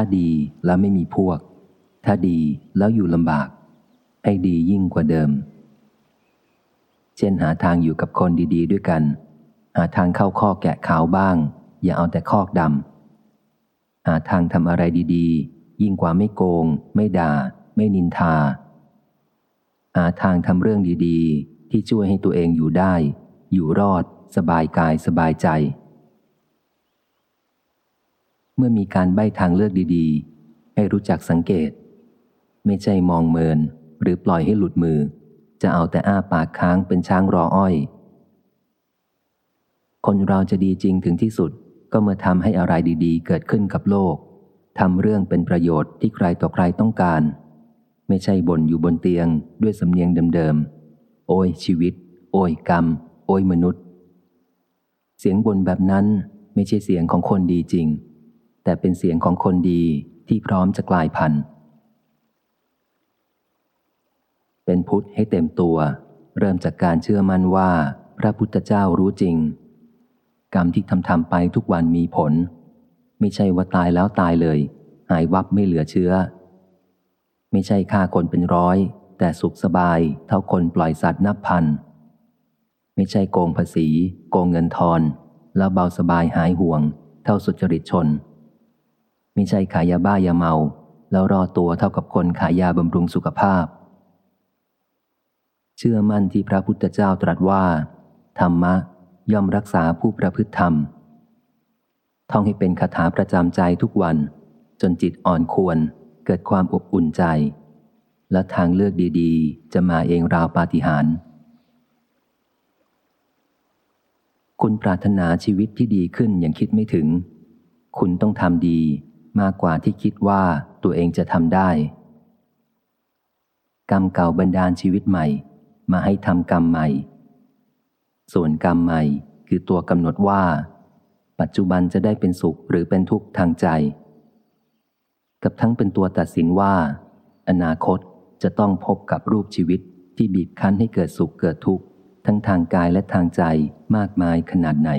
ถ้าดีแล้วไม่มีพวก ถ้าดีแล้วอยู่ลำบาก ให้ดียิ่งกว่าเดิม เช่นหาทางอยู่กับคนดี ๆ ด้วยกัน หาทางเข้าข้อแกะขาวบ้าง อย่าเอาแต่คอกดำหาทางทำอะไรดีๆ ยิ่งกว่าไม่โกง ไม่ด่า ไม่นินทา หาทางทำเรื่องดีๆ ที่ช่วยให้ตัวเองอยู่ได้ อยู่รอด สบายกายสบายใจ เมื่อมีการใบ้ทางเลือกดีๆ ให้รู้จักสังเกต ไม่ใช่มองเมินหรือปล่อยให้หลุดมือ จะเอาแต่อ้าปากค้างเป็นช้างรออ้อย คนเราจะดีจริงถึงที่สุดก็เมื่อทำให้อะไรดีๆ เกิดขึ้นกับโลกทำเรื่องเป็นประโยชน์ที่ใครต่อใครต้องการ ไม่ใช่บ่นอยู่บนเตียงด้วยสำเนียงเดิมๆ โอ้ยชีวิต โอ้ยกรรม โอ้ยมนุษย์ เสียงบ่นแบบนั้นไม่ใช่เสียงของคนดีจริง แต่เป็นเสียงของคนดีที่พร้อมจะกลายพันธุ์ เป็นพุทธให้เต็มตัว เริ่มจากการเชื่อมั่นว่า พระพุทธเจ้ารู้จริง กรรมที่ทำทำไปทุกวันมีผล ไม่ใช่ว่าตายแล้วตายเลย หายวับไม่เหลือเชื้อ ไม่ใช่ฆ่าคนเป็นร้อย แต่สุขสบายเท่าคนปล่อยสัตว์นับพัน ไม่ใช่โกงภาษี โกงเงินทอน แล้วเบาสบายหายห่วง เท่าสุจริตชน ม่ใช่ขายยาบ้ายาเมา แล้วรอตัวเท่ากับคนขายยาบำรุงสุขภาพ เชื่อมั่นที่พระพุทธเจ้าตรัสว่า ธรรมะย่อมรักษาผู้ประพฤติธรรม ท่องให้เป็นคาถาประจำใจทุกวัน จนจิตอ่อนควรเกิดความอบอุ่นใจ และทางเลือกดีๆ จะมาเองราวปาฏิหาริย์คุณปรารถนาชีวิตที่ดีขึ้นอย่างคิดไม่ถึง คุณต้องทำดี มากกว่าที่คิดว่าตัวเองจะทำได้ กรรมเก่าบันดาลชีวิตใหม่ มาให้ทำกรรมใหม่ ส่วนกรรมใหม่คือตัวกำหนดว่า ปัจจุบันจะได้เป็นสุขหรือเป็นทุกข์ทางใจ กับทั้งเป็นตัวตัดสินว่า อนาคตจะต้องพบกับรูปชีวิตที่บีบคั้นให้เกิดสุขเกิดทุกข์ทั้งทางกายและทางใจมากมายขนาดไหน